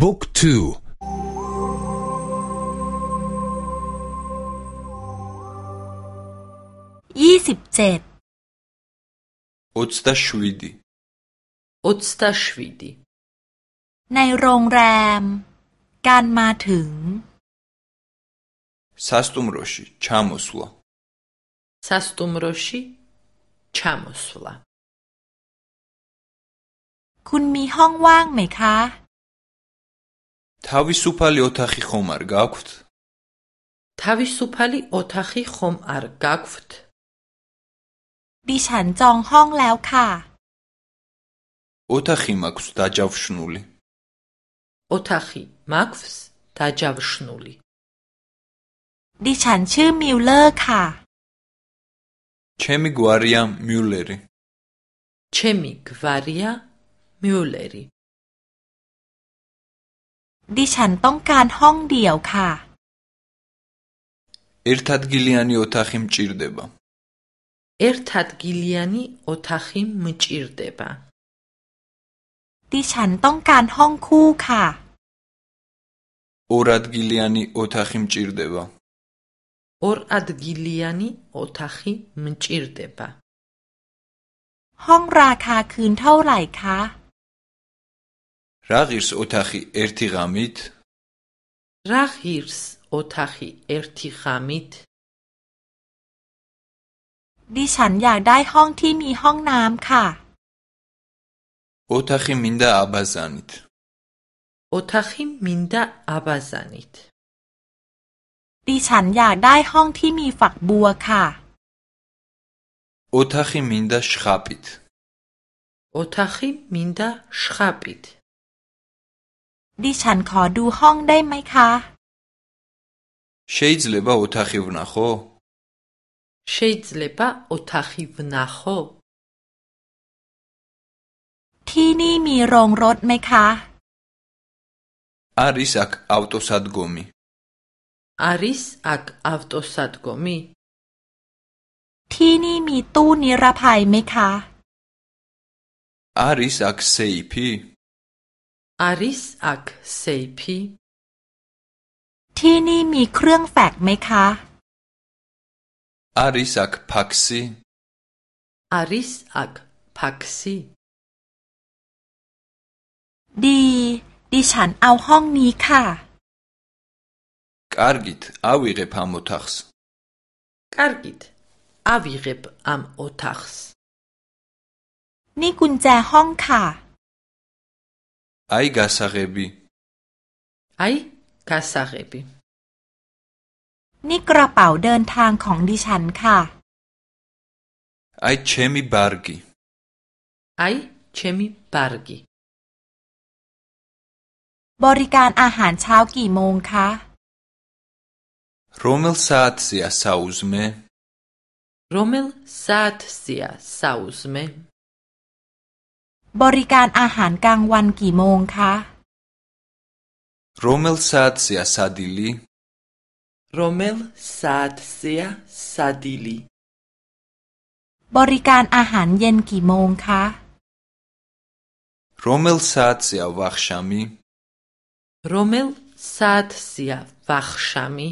บุ๊กทูยี่สิบเจ็ดอุตตชวีดีอุตตชวีดีในโรงแรม การมาถึงซาสตุมโรชิชามุสวาซาสตุมโรชิชามุสวาคุณมีห้องว่างไหมคะ თავისუფალი ოთახი ხომ არ გაქვთ თავისუფალი ოთახი ხომ არ გაგვთ ดิฉันจองห้องแล้วค่ะ ოთახი მაქვს დაჯავშნული ოთახი მაქვს დაჯავშნული ดิฉันชื่อมิลเลอร์ค่ะ ჩემი გვარია მიულერი ჩემი გვარია მიულერი ดิฉันต้องการห้องเดี่ยวค่ะ ერთადგილიანი ოთახი მჭირდება ერთადგილიანი ოთახი მჭირდება ดิฉันต้องการห้องคู่ค่ะ ორადგილიანი ოთახი მჭირდება ორადგილიანი ოთახი მჭირდება ห้องราคาคืนเท่าไหร่คะ რა ღირს ოთახი ერთი ღამით რა ღირს ოთახი ერთი ღამით ดิฉันอยากได้ห้องที่มีห้องน้ำค่ะ ოთახი მინდა აბაზანით ოთახი მინდა აბაზანით ดิฉันอยากได้ห้องที่มีฝักบัวค่ะ ოთახი მინდა შხაპით ოთახი მინდა შხაპით ดิฉันขอดูห้องได้ไหมคะ შეიძლება ოთახი ვნახო შეიძლება ოთახი ვნახო ที่นี่มีโรงรถไหมคะ არის აქ ავტოსადგომი არის აქ ავტოსადგომი ที่นี่มีตู้นิรภัยไหมคะ არის აქ სეიფი არის აქ სეიფი ที่นี่มีเครื่องแฟกซ์ไหมคะ არის აქ ფაქსი არის აქ ფაქსი ดี ดิฉันเอาห้องนี้ค่ะ კარგით ავიღებ ამ ოთახს კარგით ავიღებ ამ ოთახს นี่กุญแจห้องค่ะ აი გასაღები აი გასაღები นี่กระเป๋าเดินทางของดิฉันค่ะ აი ჩემი ბარგი აი ჩემი ბარგი บริการอาหารเช้ากี่โมงคะ რომელ საათზეა საუზმე რომელ საათზეა საუზმე บริการอาหารกลางวันกี่โมงคะ რომელ საათზეა სადილი რომელ საათზეა სადილი บริการอาหารเย็นกี่โมงคะ რომელ საათზეა ვახშამი რომელ საათზეა ვახშამი